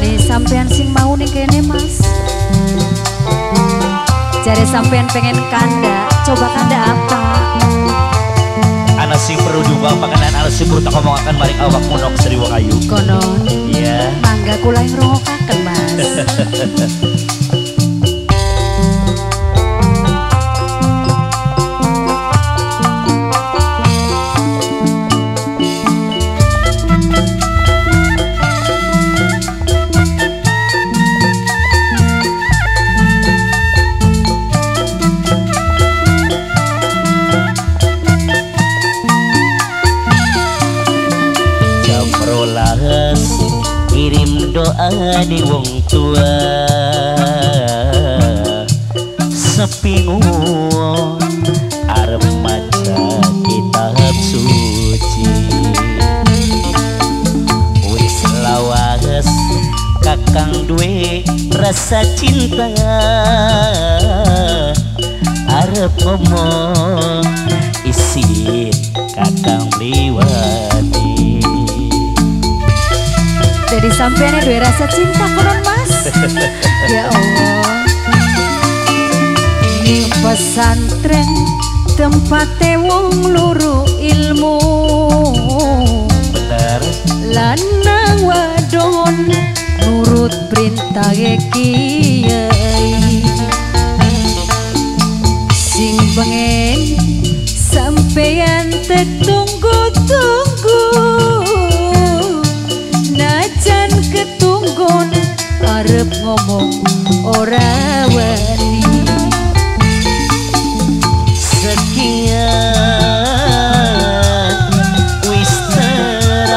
nih sampean sing mau nih kene mas. Jare sampean pengen kanda Coba kanda apa? Anak sing perlu juga makanan anak sing perlu tak ngomong akan balik awak munok seri ayu Konon Iya. Mangga kula yang rongokaken mas di wong tua. Sepingu arep maca kitab suci. Wis lawas kakang duwe rasa cinta. Arep ngomong isi kakang liwati Jadi sampean dua rasa cinta konon mas? Ya Allah. Ning pesantren tempat wong luru ilmu. Bener. Lanang wadon nurut perintah kiai arep ngomong ora wani Sekian wis terang.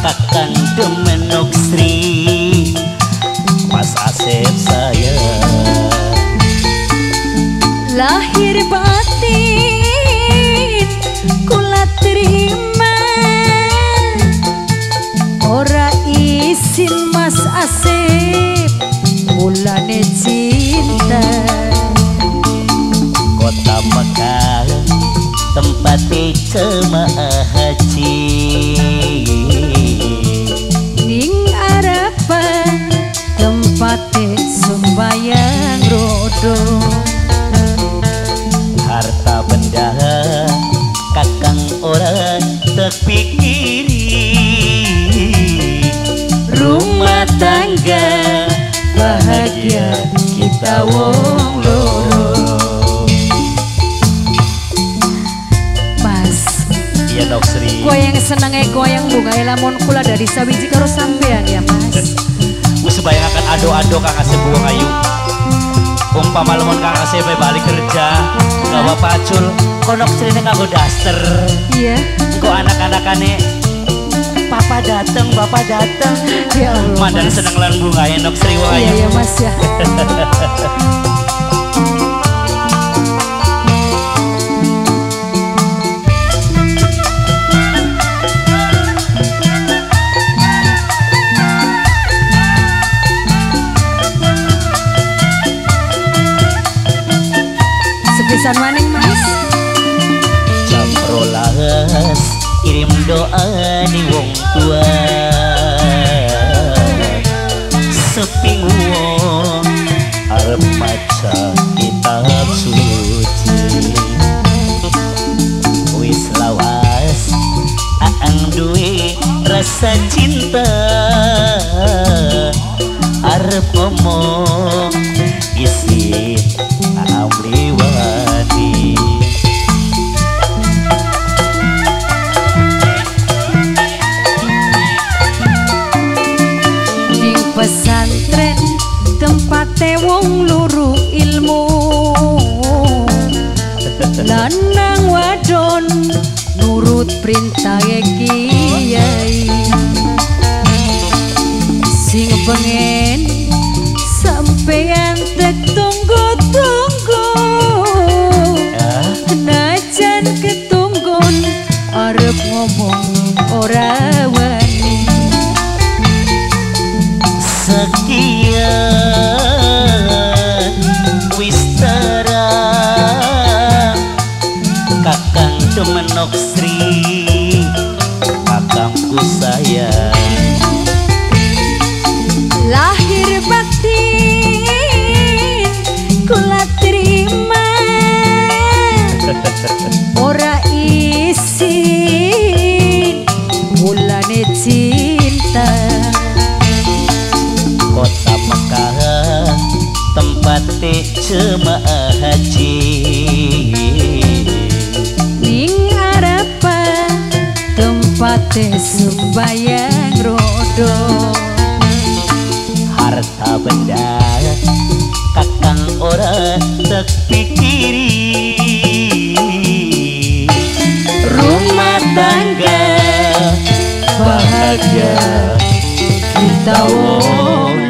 Kakang demenok Sri Mas Asep saya. Lahir mulane cinta Kota Mekah tempat jemaah haji. Ning arapan tempate sembayang rodo. Harta benda kakang orang terpikiri. Rumah tangga bahagia kita wong loro mas. Iya dok Sri. Goyang senenge goyang bunga lamun kula dari sawiji karo sampean ya mas. Gue sebayang akan ado-ado kang asep buang ayu Umpama lemon kang asep balik kerja Gawa pacul Konok cerita kanggo daster? Iya. Kok anak-anakane Papa dateng, bapak dateng ya Allah Mandan mas. seneng lan bunga enok Sri Iya Wayu ya mas ya. Sepisan maning mas. Jam rolas kirim doa di wong tua. Seping wong arep maca Lanang wadon nurut perintah kiai Sing pengen sampean tek tunggu-tunggu Ah, Najan ketunggon arep ngomong ora wani. Sekian Nok Sri Makamku sayang. Lahir batin Kula terima. Ora isin Mulane cinta. Kota Mekah Tempat jemaah haji. Tempat sembayang rodo. Harta benda kakang ora terpikiri rumah tangga bahagia. Kita wong